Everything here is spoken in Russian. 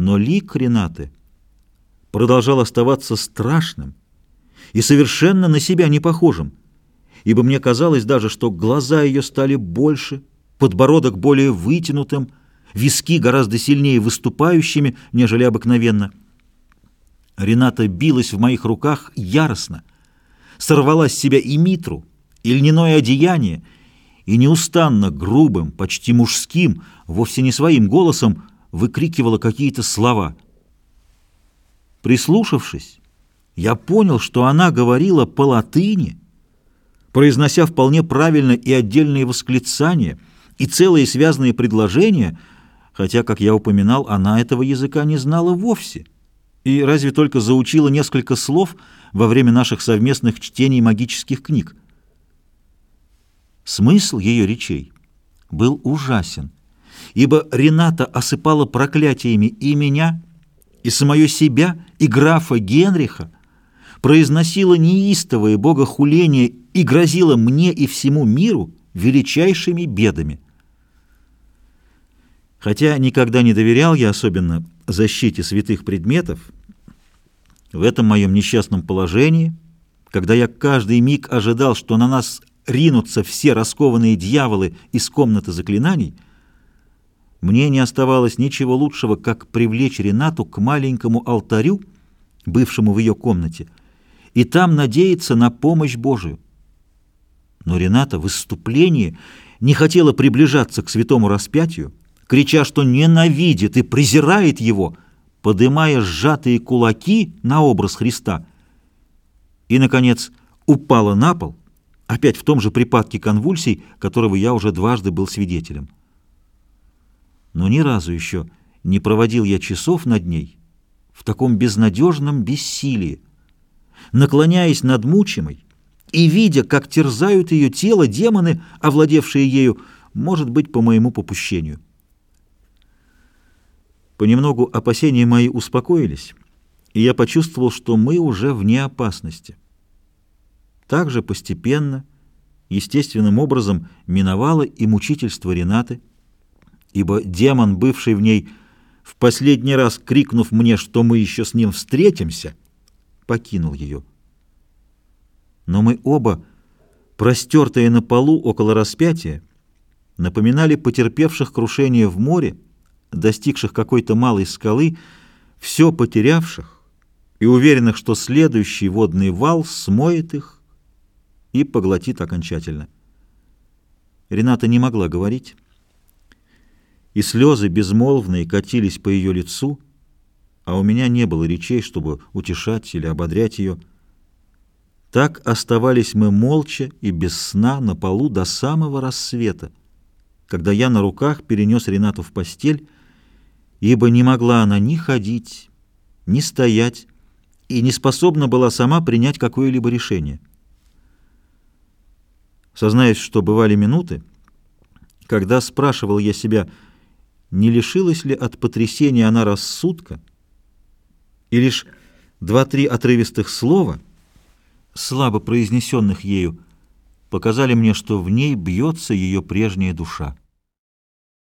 Но лик Ренаты продолжал оставаться страшным и совершенно на себя не похожим, ибо мне казалось даже, что глаза ее стали больше, подбородок более вытянутым, виски гораздо сильнее выступающими, нежели обыкновенно. Рената билась в моих руках яростно, сорвала с себя и митру, и льняное одеяние, и неустанно грубым, почти мужским, вовсе не своим голосом выкрикивала какие-то слова. Прислушавшись, я понял, что она говорила по-латыни, произнося вполне правильно и отдельные восклицания, и целые связанные предложения, хотя, как я упоминал, она этого языка не знала вовсе, и разве только заучила несколько слов во время наших совместных чтений магических книг. Смысл ее речей был ужасен, ибо Рената осыпала проклятиями и меня, и самое себя, и графа Генриха, произносила неистовое богохуление и грозила мне и всему миру величайшими бедами. Хотя никогда не доверял я особенно защите святых предметов, в этом моем несчастном положении, когда я каждый миг ожидал, что на нас ринутся все раскованные дьяволы из комнаты заклинаний, мне не оставалось ничего лучшего, как привлечь Ренату к маленькому алтарю, бывшему в ее комнате, и там надеяться на помощь Божию. Но Рената в выступлении не хотела приближаться к святому распятию, крича, что ненавидит и презирает его, подымая сжатые кулаки на образ Христа, и, наконец, упала на пол, опять в том же припадке конвульсий, которого я уже дважды был свидетелем. Но ни разу еще не проводил я часов над ней в таком безнадежном бессилии, наклоняясь над мучимой и видя, как терзают ее тело демоны, овладевшие ею, может быть, по моему попущению. Понемногу опасения мои успокоились, и я почувствовал, что мы уже вне опасности. Также постепенно, естественным образом, миновало и мучительство Ренаты, ибо демон, бывший в ней, в последний раз крикнув мне, что мы еще с ним встретимся, покинул ее. Но мы оба, простертые на полу около распятия, напоминали потерпевших крушение в море, достигших какой-то малой скалы, все потерявших и уверенных, что следующий водный вал смоет их и поглотит окончательно. Рената не могла говорить, и слезы безмолвные катились по ее лицу, а у меня не было речей, чтобы утешать или ободрять ее. Так оставались мы молча и без сна на полу до самого рассвета, когда я на руках перенес Ренату в постель, ибо не могла она ни ходить, ни стоять, и не способна была сама принять какое-либо решение. Сознаюсь, что бывали минуты, когда спрашивал я себя, не лишилась ли от потрясения она рассудка, и лишь два-три отрывистых слова, слабо произнесенных ею, показали мне, что в ней бьется ее прежняя душа.